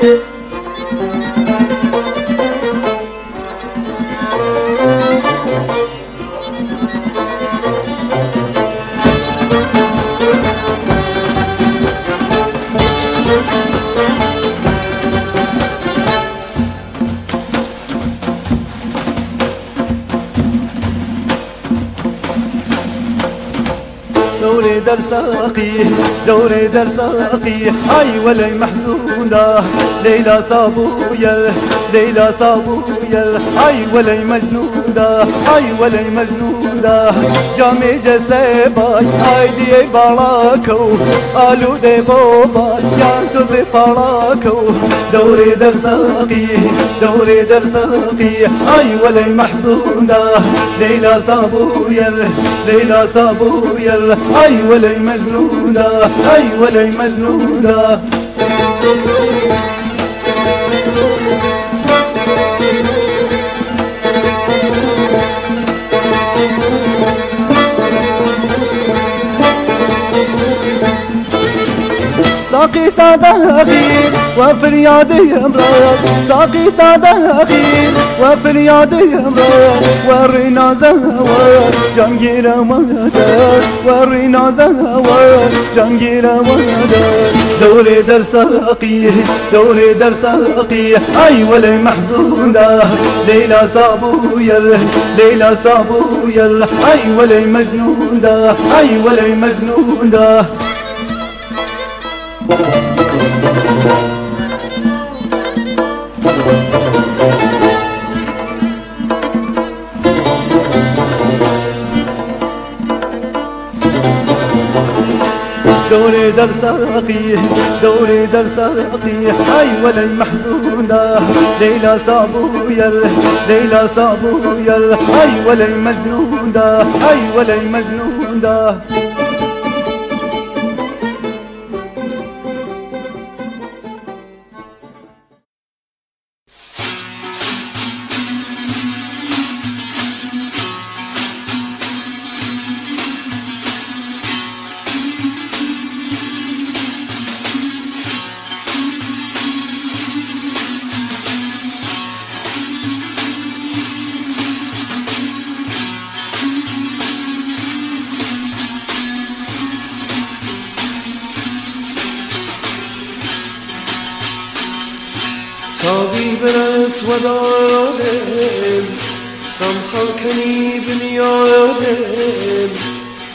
Slowly دوري درساقي دوري درساقي هاي ولا محزونة ليلى صابويا ليلى صابويا هاي ولا مجنونة هاي ولا مجنونة. جامي جسيبا هاي دي باراكو قالوا دي بوبا يا تزي باراكو دوري درساقي دوري درساقي هاي ولا محزونة ليلى صابويا ليلى صابويا هاي ولا مجنونة هاي ولا مجنونة. ساقي صداقي وفريادي امراض ساقي صداقي وفريادي امراض ورينا زهوات جنگير مدد ورينا زهوات جنگير مدد. دوري در ساقي دوري در ساقي اي ولا محزونة ليلى صابويا ليلى صابويا اي ولا مجنونة اي ولا مجنونة دوري در ساقي دوري در ساقي هاي ولا محزونة ليلى صابويا ليلى صابويا هاي ولا مجنونة هاي ولا مجنونة ساقی برس و دادم غم خاکنی بنیادم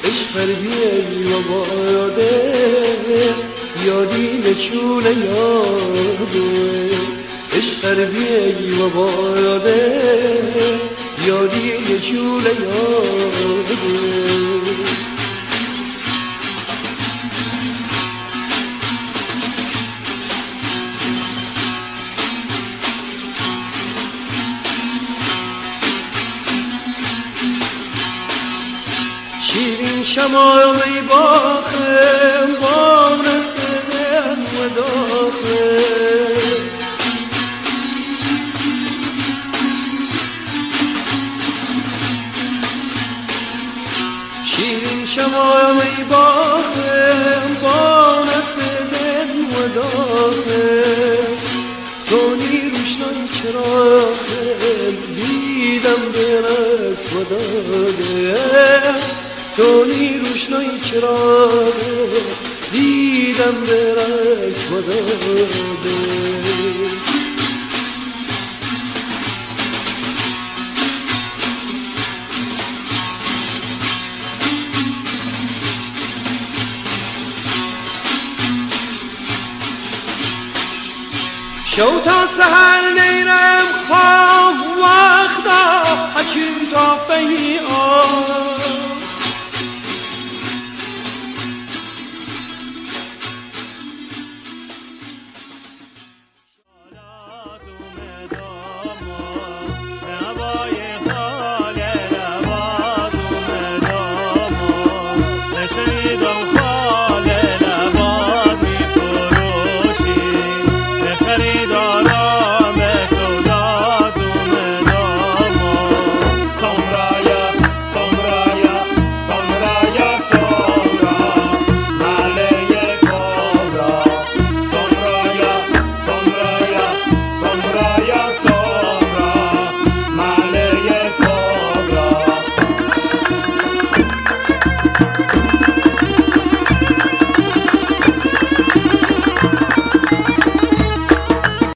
عشق بیاری و بایادم یادی نچول یادوه عشق بیاری و بایادم یادی نچول یادوه شیرین باخم باخه بام زن و داخه. شیرین باخم باخه بام زن و داخه. تونی روشنان چراخه دیدم به رسو داده دانی روشنایی چرا دیدم در رسم شو تا سهر نیرم خواه وقتا حچین تا فهی آن